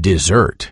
Dessert.